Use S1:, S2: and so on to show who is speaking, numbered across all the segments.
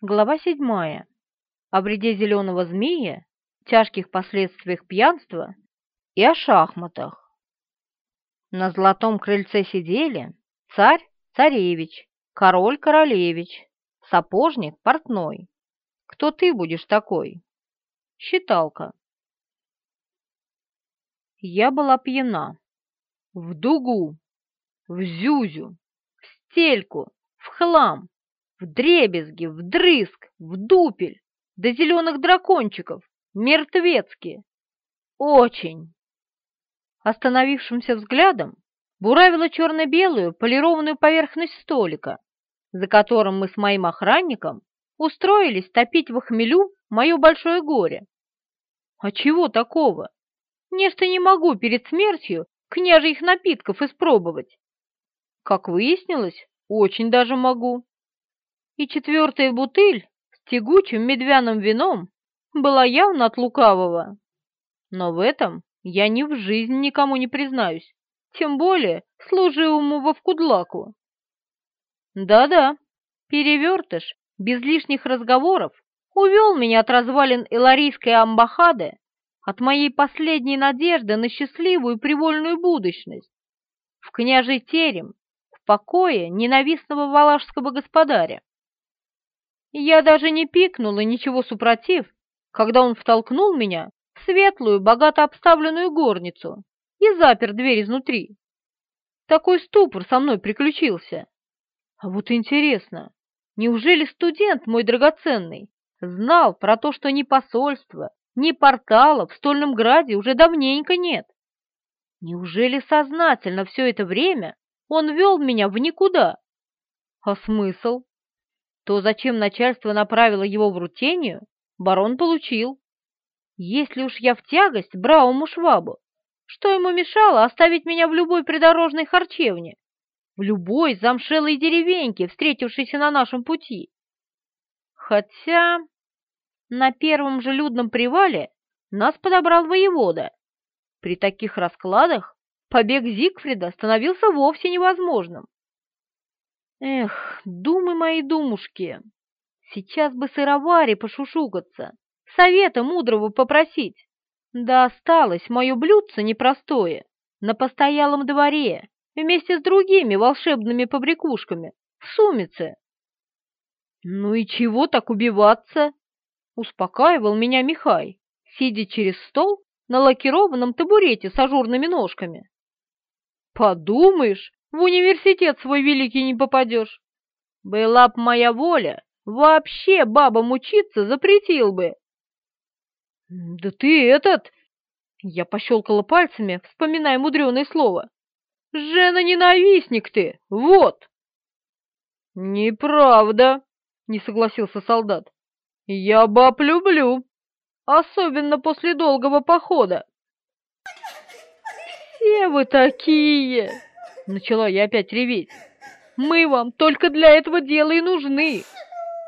S1: Глава седьмая. О вреде зеленого змея, тяжких последствиях пьянства и о шахматах. На золотом крыльце сидели царь-царевич, король-королевич, сапожник-портной. Кто ты будешь такой? Считалка. Я была пьяна. В дугу, в зюзю, в стельку, в хлам, в дребезги, вдрызг, в дупель, до зеленых дракончиков, мертвецки. Очень. Остановившимся взглядом буравила черно-белую полированную поверхность столика, за которым мы с моим охранником устроились топить в хмелю мое большое горе. А чего такого? Нечто не могу перед смертью княжьих напитков испробовать. Как выяснилось, очень даже могу и четвертая бутыль с тягучим медвяным вином была явно от лукавого. Но в этом я ни в жизнь никому не признаюсь, тем более служивому во вкудлаку. Да-да, перевертыш, без лишних разговоров, увел меня от развалин Эларийской амбахады, от моей последней надежды на счастливую привольную будущность, в княжий терем, в покое ненавистного валашского господаря. Я даже не пикнула ничего супротив, когда он втолкнул меня в светлую, богато обставленную горницу и запер дверь изнутри. Такой ступор со мной приключился. А вот интересно, неужели студент мой драгоценный знал про то, что ни посольства, ни портала в Стольном Граде уже давненько нет? Неужели сознательно все это время он вел меня в никуда? А смысл? То, зачем начальство направило его в рутению, барон получил. Если уж я в тягость бравому швабу, что ему мешало оставить меня в любой придорожной харчевне, в любой замшелой деревеньке, встретившейся на нашем пути? Хотя на первом же людном привале нас подобрал воевода. При таких раскладах побег Зигфрида становился вовсе невозможным. Эх, думы мои думушки, сейчас бы сыроваре пошушукаться, совета мудрого попросить. Да осталось мое блюдце непростое на постоялом дворе вместе с другими волшебными побрякушками в сумице. Ну и чего так убиваться? Успокаивал меня Михай, сидя через стол на лакированном табурете с ажурными ножками. Подумаешь, в университет свой великий не попадешь. Была б моя воля, вообще бабам учиться запретил бы. Да ты этот... Я пощелкала пальцами, вспоминая мудреное слово. Жена-ненавистник ты, вот! Неправда, не согласился солдат. Я баб люблю, особенно после долгого похода. Все вы такие! Начала я опять реветь. «Мы вам только для этого дела и нужны.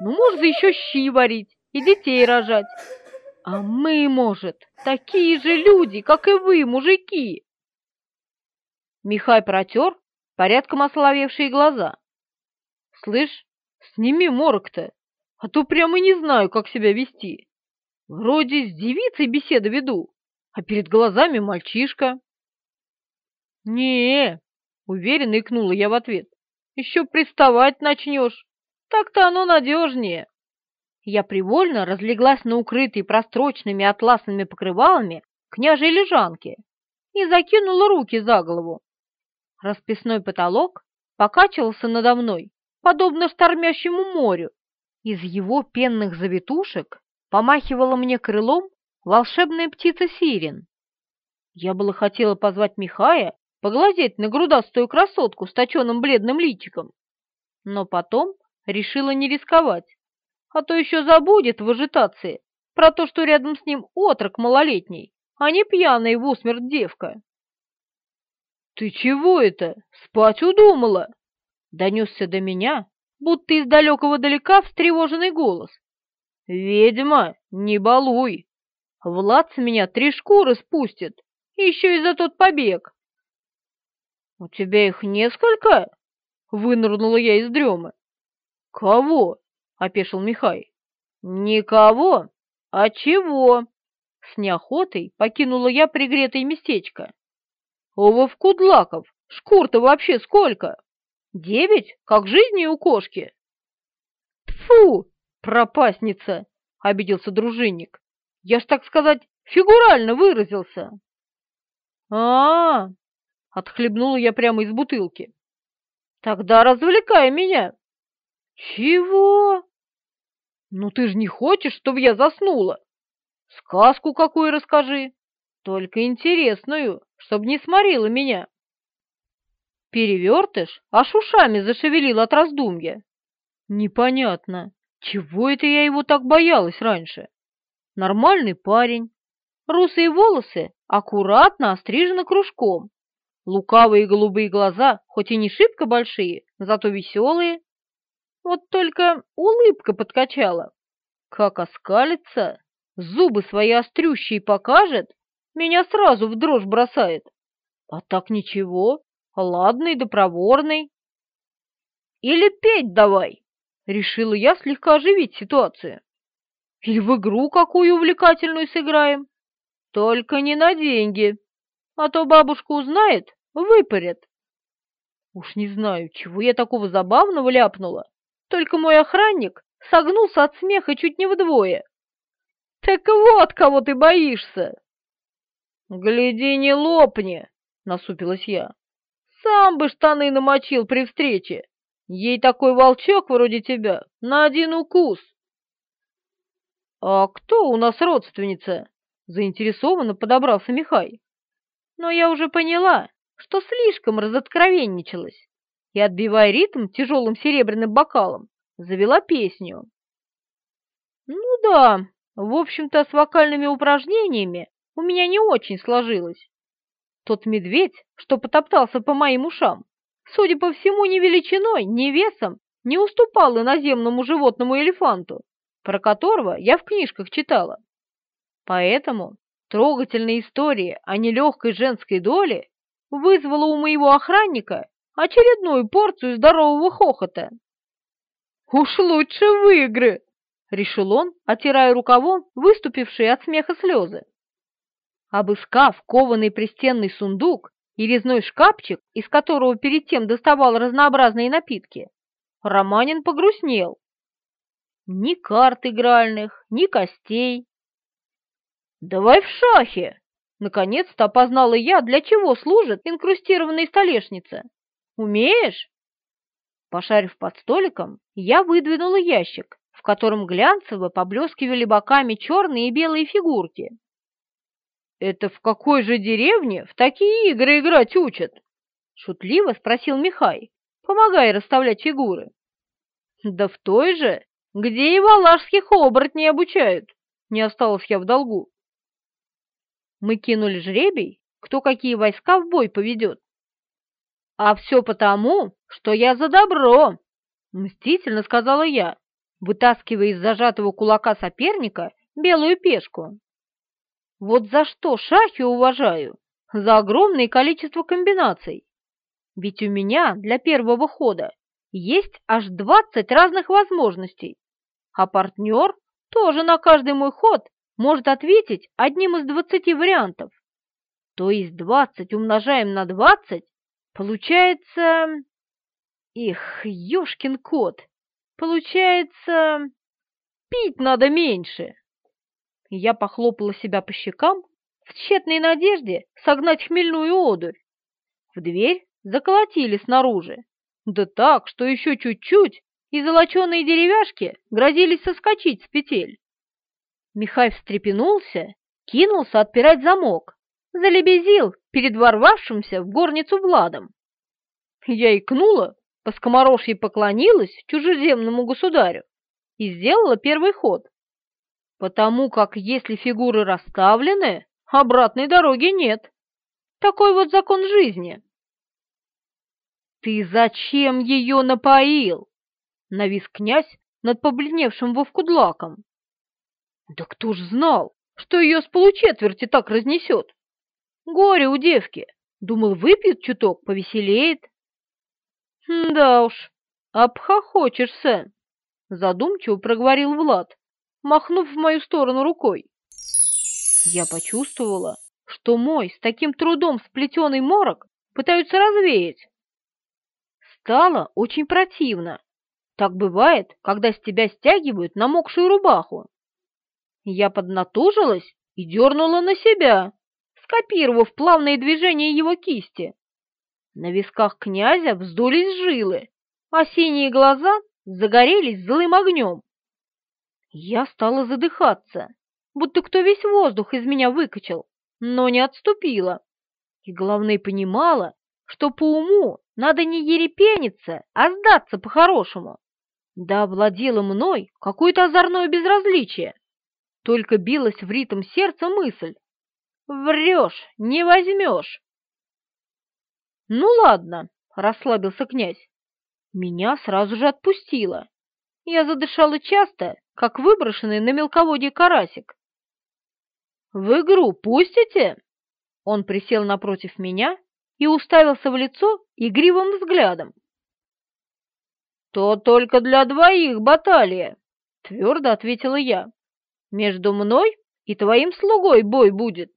S1: Ну, можно еще щи варить и детей рожать. А мы, может, такие же люди, как и вы, мужики!» Михай протер порядком ословевшие глаза. «Слышь, сними морок-то, а то прямо не знаю, как себя вести. Вроде с девицей беседу веду, а перед глазами мальчишка». «Не, Уверенно икнула я в ответ. Еще приставать начнешь. Так-то оно надежнее. Я привольно разлеглась на укрытой прострочными атласными покрывалами княжей лежанке и закинула руки за голову. Расписной потолок покачивался надо мной, подобно штормящему морю. Из его пенных завитушек помахивала мне крылом волшебная птица Сирен. Я было хотела позвать Михая поглазеть на грудастую красотку с точенным бледным личиком. Но потом решила не рисковать, а то еще забудет в ажитации про то, что рядом с ним отрок малолетний, а не пьяная в усмерть девка. «Ты чего это? Спать удумала?» Донесся до меня, будто из далекого далека встревоженный голос. «Ведьма, не балуй! Влад с меня три шкуры спустит, еще и за тот побег!» «У тебя их несколько?» — вынырнула я из дремы. «Кого? опешил Михай. «Никого? А чего?» С неохотой покинула я пригретое местечко. «Овов кудлаков, шкур-то вообще сколько? Девять, как жизни у кошки?» «Тьфу, пропасница!» — обиделся дружинник. «Я ж, так сказать, фигурально выразился». А, -а, -а отхлебнула я прямо из бутылки. «Тогда развлекай меня!» «Чего?» «Ну ты же не хочешь, чтобы я заснула? Сказку какую расскажи, только интересную, чтобы не сморила меня». Перевертыш аж ушами зашевелил от раздумья. Непонятно, чего это я его так боялась раньше? Нормальный парень, русые волосы аккуратно острижены кружком, лукавые голубые глаза, хоть и не шибко большие, зато веселые. Вот только улыбка подкачала. Как оскалится, зубы свои острющие покажет, меня сразу в дрожь бросает. А так ничего, ладный да проворный. Или петь давай, решила я слегка оживить ситуацию. Или в игру какую увлекательную сыграем. Только не на деньги, а то бабушка узнает, выпарят. Уж не знаю, чего я такого забавного ляпнула, только мой охранник согнулся от смеха чуть не вдвое. «Так вот, кого ты боишься!» «Гляди, не лопни!» — насупилась я. «Сам бы штаны намочил при встрече. Ей такой волчок вроде тебя на один укус». «А кто у нас родственница?» — заинтересованно подобрался Михай. «Но я уже поняла, что слишком разоткровенничалась и, отбивая ритм тяжелым серебряным бокалом, завела песню. Ну да, в общем-то, с вокальными упражнениями у меня не очень сложилось. Тот медведь, что потоптался по моим ушам, судя по всему, ни величиной, ни весом не уступал иноземному животному элефанту, про которого я в книжках читала. Поэтому трогательная история о нелегкой женской доле вызвала у моего охранника очередную порцию здорового хохота. «Уж лучше в игры!» — решил он, отирая рукавом выступившие от смеха слезы. Обыскав кованый пристенный сундук и резной шкафчик, из которого перед тем доставал разнообразные напитки, Романин погрустнел. Ни карт игральных, ни костей. «Давай в шахе!» Наконец-то опознала я, для чего служит инкрустированная столешница. Умеешь?» Пошарив под столиком, я выдвинула ящик, в котором глянцево поблескивали боками черные и белые фигурки. «Это в какой же деревне в такие игры играть учат?» — шутливо спросил Михай, помогая расставлять фигуры. «Да в той же, где и валашских оборотней обучают», — не осталось я в долгу. Мы кинули жребий, кто какие войска в бой поведет. А все потому, что я за добро, мстительно сказала я, вытаскивая из зажатого кулака соперника белую пешку. Вот за что шахи уважаю, за огромное количество комбинаций. Ведь у меня для первого хода есть аж 20 разных возможностей, а партнер тоже на каждый мой ход может ответить одним из двадцати вариантов. То есть двадцать умножаем на двадцать, получается... Их, ёшкин кот! Получается... Пить надо меньше. Я похлопала себя по щекам в тщетной надежде согнать хмельную одурь. В дверь заколотили снаружи. Да так, что еще чуть-чуть, и золоченые деревяшки грозились соскочить с петель. Михай встрепенулся, кинулся отпирать замок, залебезил перед ворвавшимся в горницу Владом. Я икнула, по скоморожье поклонилась чужеземному государю и сделала первый ход, потому как если фигуры расставлены, обратной дороги нет. Такой вот закон жизни. «Ты зачем ее напоил?» — навис князь над побледневшим Вовкудлаком. Да кто ж знал, что ее с получетверти так разнесет? Горе у девки. Думал, выпьет чуток, повеселеет. Да уж, обхохочешься. Задумчиво проговорил Влад, махнув в мою сторону рукой. Я почувствовала, что мой с таким трудом сплетенный морок пытаются развеять. Стало очень противно. Так бывает, когда с тебя стягивают намокшую рубаху. Я поднатужилась и дернула на себя, скопировав плавные движения его кисти. На висках князя вздулись жилы, а синие глаза загорелись злым огнем. Я стала задыхаться, будто кто весь воздух из меня выкачал, но не отступила. И, главное, понимала, что по уму надо не ерепениться, а сдаться по-хорошему. Да овладело мной какое-то озорное безразличие. Только билась в ритм сердца мысль. Врешь, не возьмешь. Ну ладно, расслабился князь. Меня сразу же отпустило. Я задышала часто, как выброшенный на мелководье карасик. «В игру пустите?» Он присел напротив меня и уставился в лицо игривым взглядом. «То только для двоих баталия», — твердо ответила я. «Между мной и твоим слугой бой будет».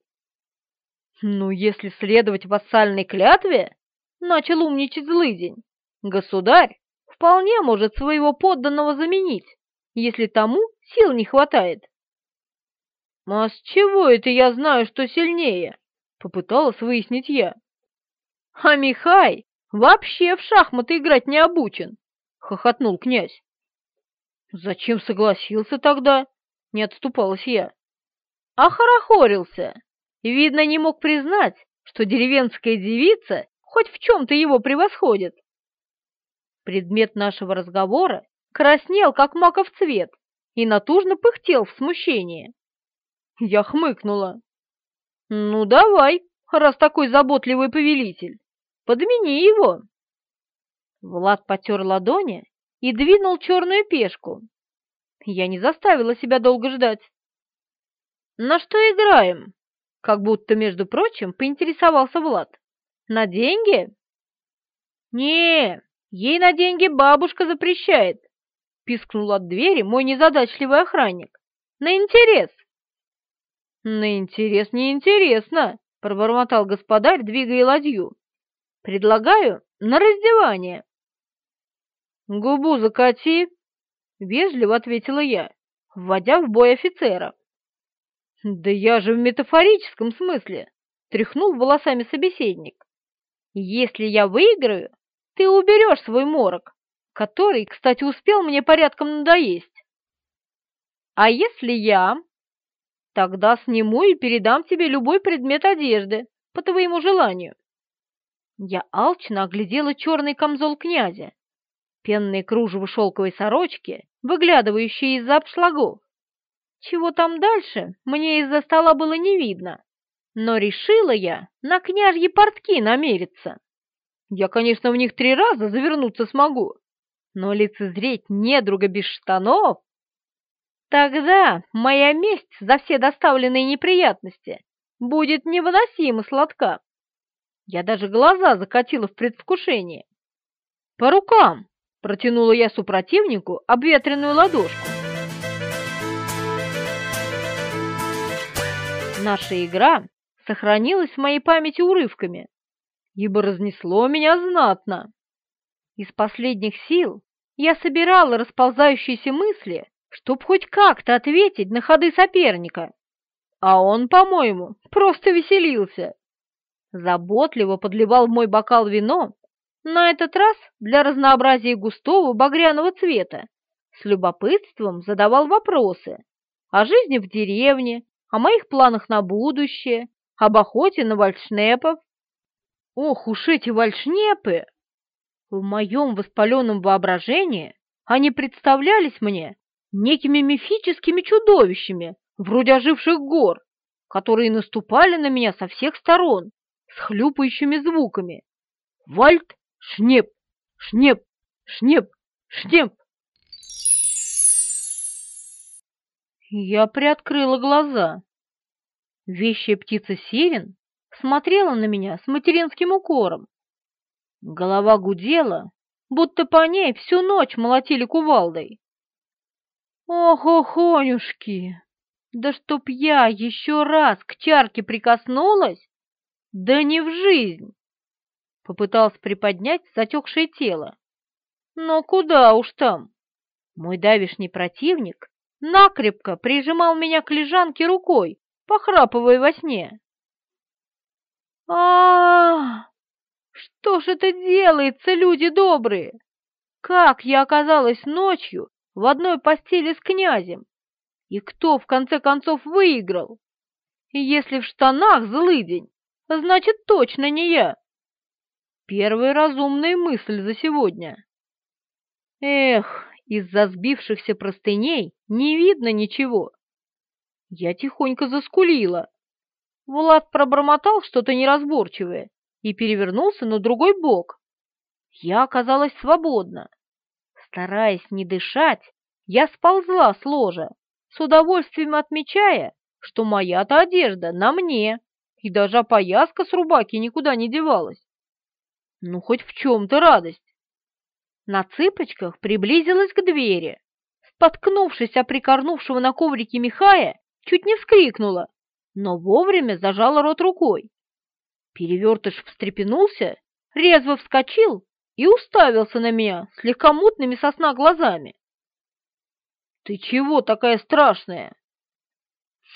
S1: «Ну, если следовать вассальной клятве», — начал умничать злыдень, «государь вполне может своего подданного заменить, если тому сил не хватает». «А с чего это я знаю, что сильнее?» — попыталась выяснить я. «А Михай вообще в шахматы играть не обучен!» — хохотнул князь. «Зачем согласился тогда?» — не отступалась я. «Охорохорился. Видно, не мог признать, что деревенская девица хоть в чем-то его превосходит». Предмет нашего разговора краснел, как маков цвет, и натужно пыхтел в смущении. Я хмыкнула. «Ну, давай, раз такой заботливый повелитель, подмени его!» Влад потер ладони и двинул черную пешку. Я не заставила себя долго ждать. «На что играем?» Как будто, между прочим, поинтересовался Влад. «На деньги?» «Не, ей на деньги бабушка запрещает», — пискнул от двери мой незадачливый охранник. «На интерес!» «На интерес неинтересно», — пробормотал господарь, двигая ладью. «Предлагаю на раздевание». «Губу закати», — вежливо ответила я, вводя в бой офицера. «Да я же в метафорическом смысле», — тряхнул волосами собеседник. «Если я выиграю, ты уберешь свой морок, который, кстати, успел мне порядком надоесть. А если я Тогда сниму и передам тебе любой предмет одежды, по твоему желанию. Я алчно оглядела черный камзол князя, пенные кружево шелковой сорочки, выглядывающие из-за обшлагов. Чего там дальше, мне из-за стола было не видно, но решила я на княжьи портки намериться. Я, конечно, в них три раза завернуться смогу, но лицезреть недруга без штанов Тогда моя месть за все доставленные неприятности будет невыносимо сладка. Я даже глаза закатила в предвкушении. «По рукам!» — протянула я супротивнику обветренную ладошку. Наша игра сохранилась в моей памяти урывками, ибо разнесло меня знатно. Из последних сил я собирала расползающиеся мысли чтоб хоть как-то ответить на ходы соперника. А он, по-моему, просто веселился. Заботливо подливал в мой бокал вино, на этот раз для разнообразия густого багряного цвета, с любопытством задавал вопросы о жизни в деревне, о моих планах на будущее, об охоте на вальшнепов. Ох уж эти вальшнепы! В моем воспаленном воображении они представлялись мне некими мифическими чудовищами, вроде оживших гор, которые наступали на меня со всех сторон с хлюпающими звуками. Вальт, шнеп, шнеп, шнеп, шнеп. Я приоткрыла глаза. Вещая птица Сирен смотрела на меня с материнским укором. Голова гудела, будто по ней всю ночь молотили кувалдой. Ох, охонюшки! Да чтоб я еще раз к чарке прикоснулась? Да не в жизнь! Попытался приподнять затекшее тело. Но куда уж там? Мой давишний противник накрепко прижимал меня к лежанке рукой, похрапывая во сне. а, -а, Что ж это делается, люди добрые? Как я оказалась ночью в одной постели с князем? И кто, в конце концов, выиграл? И если в штанах злый день, значит, точно не я. Первая разумная мысль за сегодня. Эх, из-за сбившихся простыней не видно ничего. Я тихонько заскулила. Влад пробормотал что-то неразборчивое и перевернулся на другой бок. Я оказалась свободна. Стараясь не дышать, я сползла с ложа, с удовольствием отмечая, что моя-то одежда на мне, и даже опояска с рубаки никуда не девалась. Ну, хоть в чем-то радость. На цыпочках приблизилась к двери. Споткнувшись о прикорнувшего на коврике Михая, чуть не вскрикнула, но вовремя зажала рот рукой. Перевертыш встрепенулся, резво вскочил и уставился на меня слегка мутными сосна глазами. «Ты чего такая страшная?»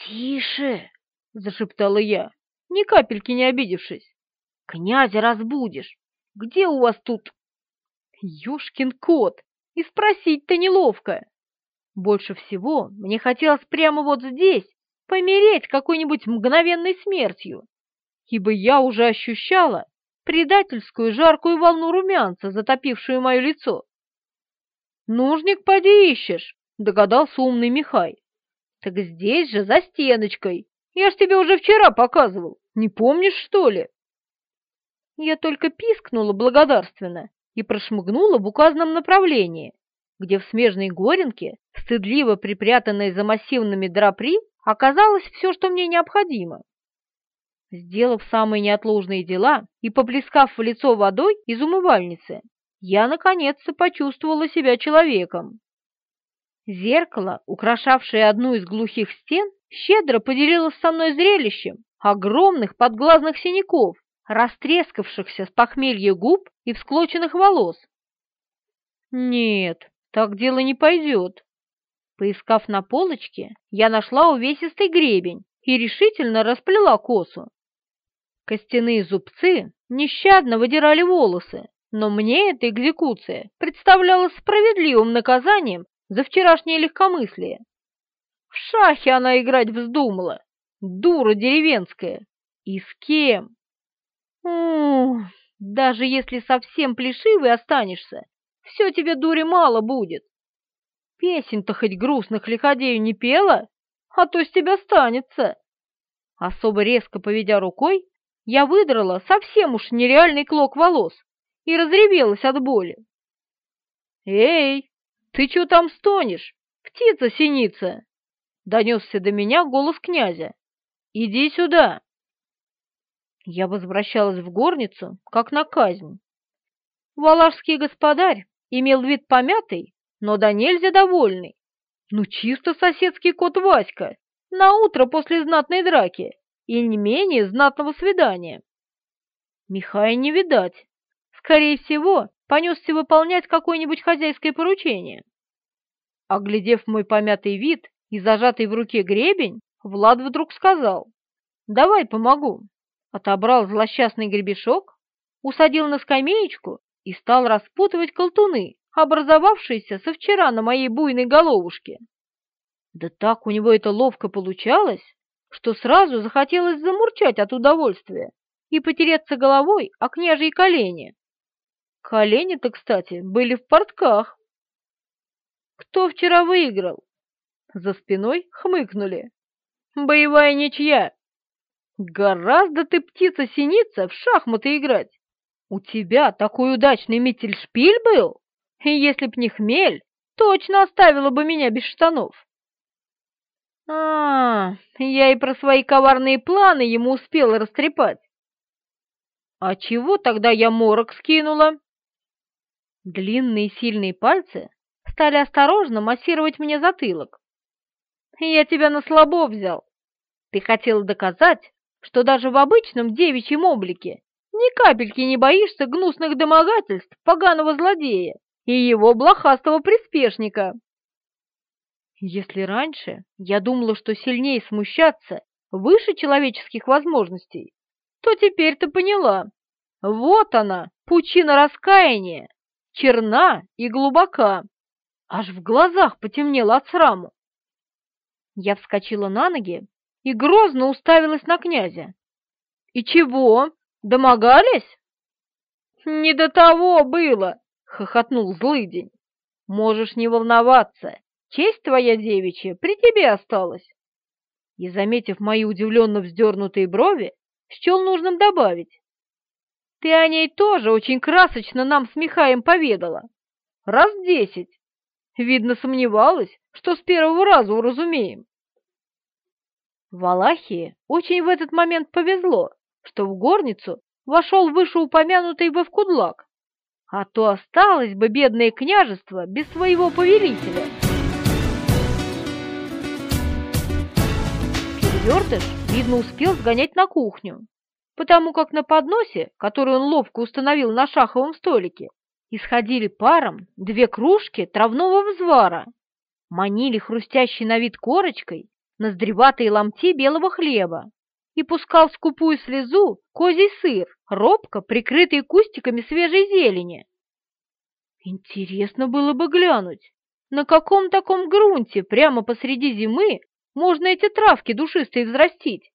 S1: «Тише!» — зашептала я, ни капельки не обидевшись. «Князя разбудишь! Где у вас тут Ёшкин кот! И спросить-то неловко. Больше всего мне хотелось прямо вот здесь помереть какой-нибудь мгновенной смертью, ибо я уже ощущала предательскую жаркую волну румянца, затопившую мое лицо. «Нужник поди ищешь», — догадался умный Михай. «Так здесь же, за стеночкой. Я ж тебе уже вчера показывал. Не помнишь, что ли?» Я только пискнула благодарственно и прошмыгнула в указанном направлении, где в смежной горенке, стыдливо припрятанной за массивными драпри, оказалось все, что мне необходимо. Сделав самые неотложные дела и поплескав в лицо водой из умывальницы, я наконец-то почувствовала себя человеком. Зеркало, украшавшее одну из глухих стен, щедро поделилось со мной зрелищем огромных подглазных синяков, растрескавшихся с похмелья губ и всклоченных волос. Нет, так дело не пойдет. Поискав на полочке, я нашла увесистый гребень и решительно расплела косу. Костяные зубцы нещадно выдирали волосы, но мне эта экзекуция представлялась справедливым наказанием за вчерашнее легкомыслие. В шахе она играть вздумала, дура деревенская. И с кем? Даже если совсем плешивый останешься, все тебе дури мало будет. Песен-то хоть грустных лиходею не пела, а то с тебя станется. Особо резко поведя рукой, я выдрала совсем уж нереальный клок волос и разревелась от боли. «Эй, ты чё там стонешь? Птица-синица!» Донесся до меня голос князя. «Иди сюда!» Я возвращалась в горницу, как на казнь. Валашский господарь имел вид помятый, но да нельзя довольный. Ну, чисто соседский кот Васька, на утро после знатной драки и не менее знатного свидания. Михая не видать. Скорее всего, понесся выполнять какое-нибудь хозяйское поручение. Оглядев мой помятый вид и зажатый в руке гребень, Влад вдруг сказал, «Давай помогу» отобрал злосчастный гребешок, усадил на скамеечку и стал распутывать колтуны, образовавшиеся со вчера на моей буйной головушке. Да так у него это ловко получалось, что сразу захотелось замурчать от удовольствия и потереться головой о княжьи колени. Колени-то, кстати, были в портках. Кто вчера выиграл? За спиной хмыкнули. Боевая ничья. Гораздо ты, птица-синица, в шахматы играть. У тебя такой удачный метельшпиль был, и если б не хмель, точно оставила бы меня без штанов. А, я и про свои коварные планы ему успела растрепать. А чего тогда я морок скинула? Длинные сильные пальцы стали осторожно массировать мне затылок. «Я тебя на слабо взял. Ты хотел доказать, что даже в обычном девичьем облике ни капельки не боишься гнусных домогательств поганого злодея и его блохастого приспешника. Если раньше я думала, что сильнее смущаться выше человеческих возможностей, то теперь ты поняла. Вот она, пучина раскаяния, черна и глубока. Аж в глазах потемнело от сраму. Я вскочила на ноги и грозно уставилась на князя. «И чего? Домогались?» «Не до того было!» — хохотнул злыдень. «Можешь не волноваться, честь твоя девичья при тебе осталась». И, заметив мои удивленно вздернутые брови, счел нужным добавить. «Ты о ней тоже очень красочно нам с Михаем поведала. Раз десять. Видно, сомневалась, что с первого раза уразумеем». Валахии очень в этот момент повезло, что в горницу вошел вышеупомянутый Бавкудлак, а то осталось бы бедное княжество без своего повелителя. Перевертыш, видно, успел сгонять на кухню, потому как на подносе, который он ловко установил на шаховом столике, исходили паром две кружки травного взвара, манили хрустящей на вид корочкой ноздреватые ломти белого хлеба и пускал скупую слезу козий сыр, робко прикрытый кустиками свежей зелени. Интересно было бы глянуть, на каком таком грунте прямо посреди зимы можно эти травки душистые взрастить.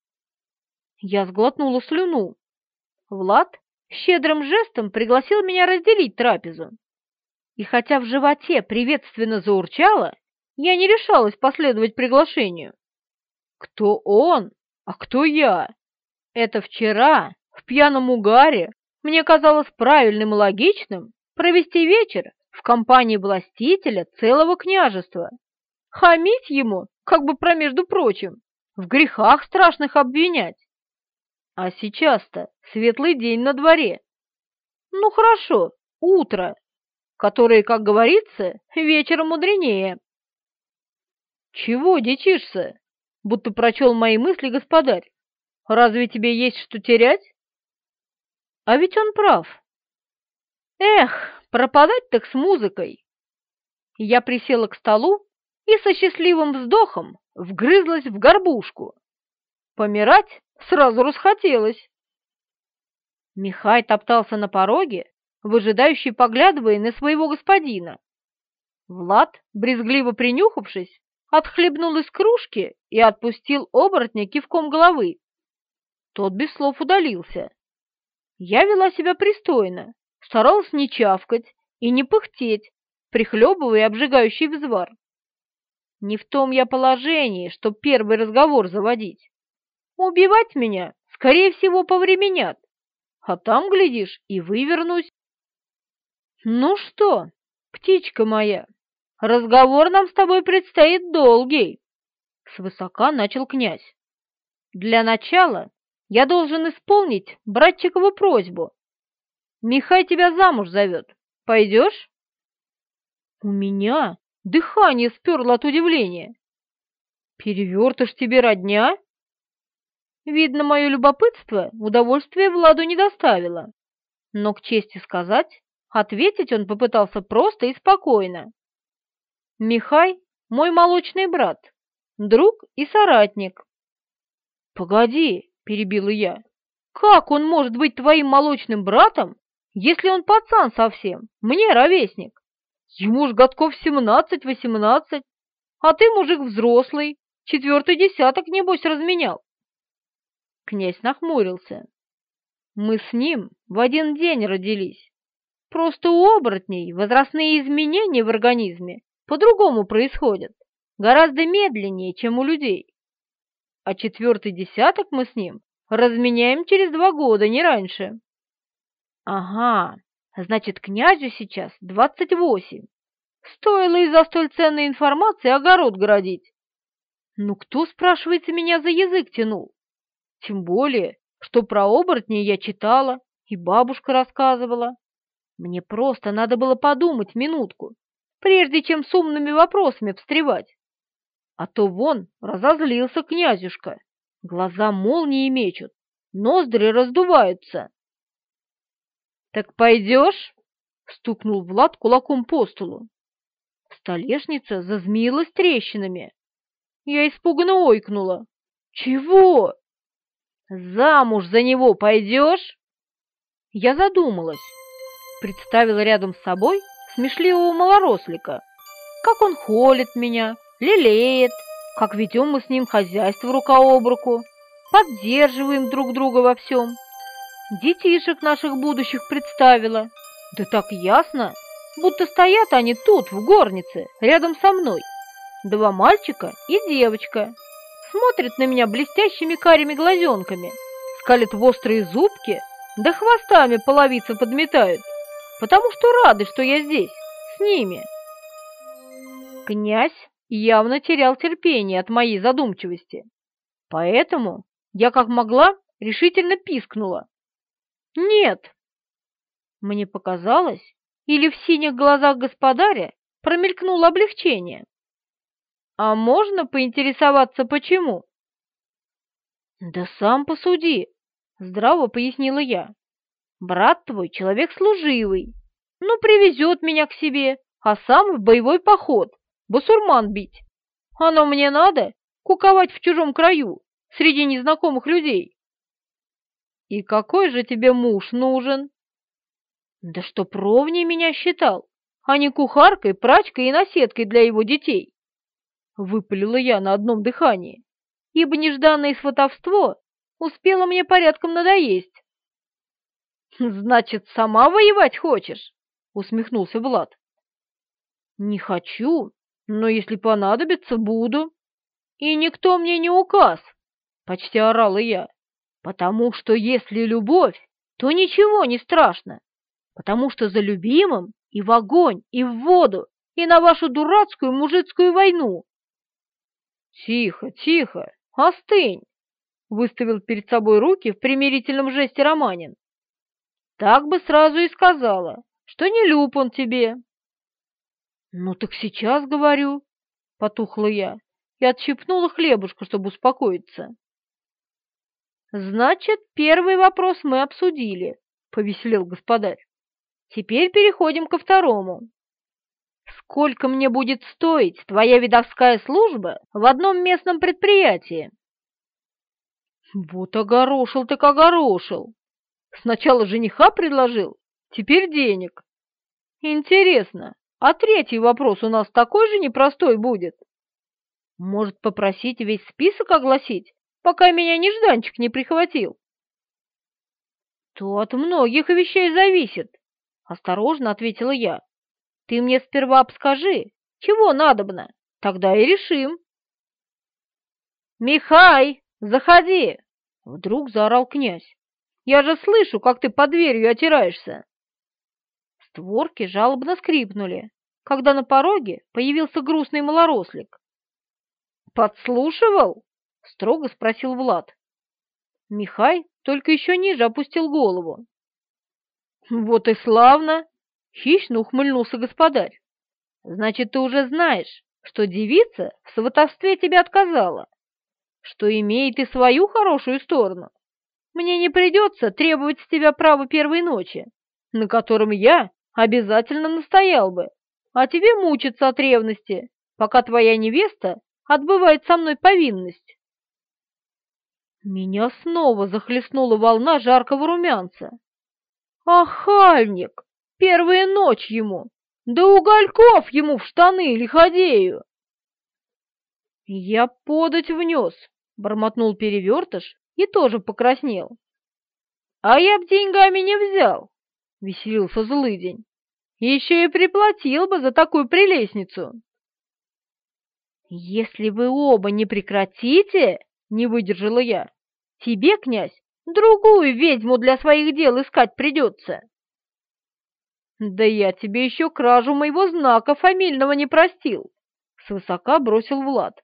S1: Я сглотнула слюну. Влад щедрым жестом пригласил меня разделить трапезу. И хотя в животе приветственно заурчало, я не решалась последовать приглашению. Кто он, а кто я? Это вчера, в пьяном угаре, мне казалось правильным и логичным провести вечер в компании властителя целого княжества. Хамить ему, как бы промежду прочим, в грехах страшных обвинять. А сейчас-то светлый день на дворе. Ну хорошо, утро, которое, как говорится, вечером мудренее. Чего дичишься? Будто прочел мои мысли господарь. Разве тебе есть что терять? А ведь он прав. Эх, пропадать так с музыкой. Я присела к столу и со счастливым вздохом вгрызлась в горбушку. Помирать сразу расхотелось. Михай топтался на пороге, выжидающий поглядывая на своего господина. Влад, брезгливо принюхавшись, отхлебнул из кружки и отпустил оборотня кивком головы. Тот без слов удалился. Я вела себя пристойно, старалась не чавкать и не пыхтеть, прихлебывая обжигающий взвар. Не в том я положении, чтоб первый разговор заводить. Убивать меня, скорее всего, повременят, а там, глядишь, и вывернусь. Ну что, птичка моя, Разговор нам с тобой предстоит долгий, — свысока начал князь. Для начала я должен исполнить братчикову просьбу. Михай тебя замуж зовет. Пойдешь? У меня дыхание сперло от удивления. Перевертыш тебе родня? Видно, мое любопытство удовольствия Владу не доставило. Но, к чести сказать, ответить он попытался просто и спокойно. Михай — мой молочный брат, друг и соратник. Погоди, — перебила я, — как он может быть твоим молочным братом, если он пацан совсем, мне ровесник? Ему ж годков семнадцать-восемнадцать, а ты мужик взрослый, четвертый десяток, небось, разменял. Князь нахмурился. Мы с ним в один день родились. Просто у оборотней возрастные изменения в организме по-другому происходят, гораздо медленнее, чем у людей. А четвертый десяток мы с ним разменяем через два года, не раньше. Ага, значит, князю сейчас двадцать восемь. Стоило из-за столь ценной информации огород городить. Ну кто, спрашивается, меня за язык тянул? Тем более, что про оборотней я читала и бабушка рассказывала. Мне просто надо было подумать минутку, прежде чем с умными вопросами встревать. А то вон разозлился князюшка, глаза молнии мечут, ноздри раздуваются. «Так пойдешь?» — стукнул Влад кулаком по столу. Столешница зазмеилась трещинами. Я испуганно ойкнула. «Чего?» «Замуж за него пойдешь?» Я задумалась, представила рядом с собой смешливого малорослика, как он холит меня, лелеет, как ведем мы с ним хозяйство рука об руку, поддерживаем друг друга во всем. Детишек наших будущих представила, да так ясно, будто стоят они тут, в горнице, рядом со мной. Два мальчика и девочка. Смотрят на меня блестящими карими глазенками, скалят в острые зубки, да хвостами половицы подметают, потому что рады, что я здесь, с ними. Князь явно терял терпение от моей задумчивости, поэтому я как могла решительно пискнула. «Нет!» Мне показалось, или в синих глазах господаря промелькнуло облегчение. «А можно поинтересоваться, почему?» «Да сам посуди», — здраво пояснила я. «Брат твой человек служивый, ну, привезет меня к себе, а сам в боевой поход, басурман бить. Оно мне надо куковать в чужом краю, среди незнакомых людей». «И какой же тебе муж нужен?» Да что провней меня считал, а не кухаркой, прачкой и наседкой для его детей. Выпалила я на одном дыхании, ибо нежданное сватовство успело мне порядком надоесть. «Значит, сама воевать хочешь?» — усмехнулся Влад. «Не хочу, но если понадобится, буду. И никто мне не указ!» — почти орала я. «Потому что если любовь, то ничего не страшно потому что за любимым и в огонь, и в воду, и на вашу дурацкую мужицкую войну. Тихо, тихо, остынь, выставил перед собой руки в примирительном жесте Романин. Так бы сразу и сказала, что не люб он тебе. Ну так сейчас говорю, потухла я и отщипнула хлебушку, чтобы успокоиться. Значит, первый вопрос мы обсудили, повеселил господарь. Теперь переходим ко второму. Сколько мне будет стоить твоя видовская служба в одном местном предприятии? Вот огорошил так огорошил. Сначала жениха предложил, теперь денег. Интересно, а третий вопрос у нас такой же непростой будет? Может, попросить весь список огласить, пока меня нежданчик не прихватил? То от многих вещей зависит, Осторожно ответила я. Ты мне сперва обскажи, чего надобно, тогда и решим. Михай, заходи! Вдруг заорал князь. Я же слышу, как ты под дверью отираешься. Створки жалобно скрипнули, когда на пороге появился грустный малорослик. «Подслушивал?» — строго спросил Влад. Михай только еще ниже опустил голову. «Вот и славно!» — хищно ухмыльнулся господарь. «Значит, ты уже знаешь, что девица в сватовстве тебе отказала, что имеет и свою хорошую сторону. Мне не придется требовать с тебя права первой ночи, на котором я обязательно настоял бы, а тебе мучиться от ревности, пока твоя невеста отбывает со мной повинность». Меня снова захлестнула волна жаркого румянца. Ахальник! Первая ночь ему! Да угольков ему в штаны лиходею! Я подать внес, бормотнул перевертыш и тоже покраснел. А я б деньгами не взял, веселился злыдень. Еще и приплатил бы за такую прелестницу. Если вы оба не прекратите, не выдержала я, тебе, князь, Другую ведьму для своих дел искать придется. Да я тебе еще кражу моего знака фамильного не простил, свысока бросил Влад.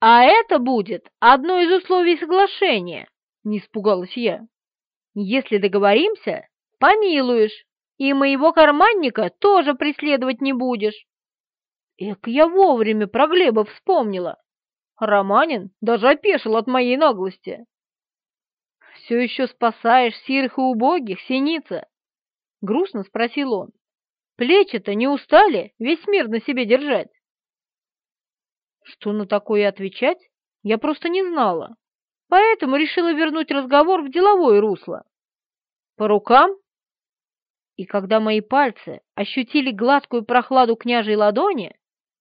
S1: А это будет одно из условий соглашения, не испугалась я. Если договоримся, помилуешь, и моего карманника тоже преследовать не будешь. Эк, я вовремя про Глеба вспомнила. Романин даже опешил от моей наглости. «Все еще спасаешь сирых и убогих, синица?» — грустно спросил он. «Плечи-то не устали весь мир на себе держать?» Что на такое отвечать, я просто не знала, поэтому решила вернуть разговор в деловое русло. «По рукам?» И когда мои пальцы ощутили гладкую прохладу княжей ладони,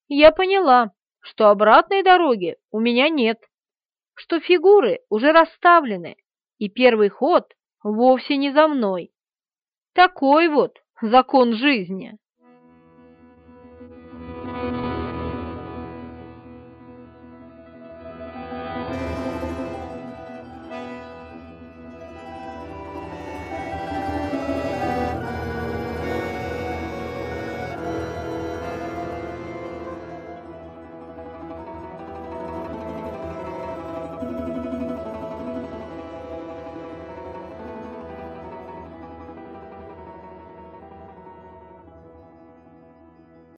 S1: я поняла, что обратной дороги у меня нет, что фигуры уже расставлены, и первый ход вовсе не за мной. Такой вот закон жизни.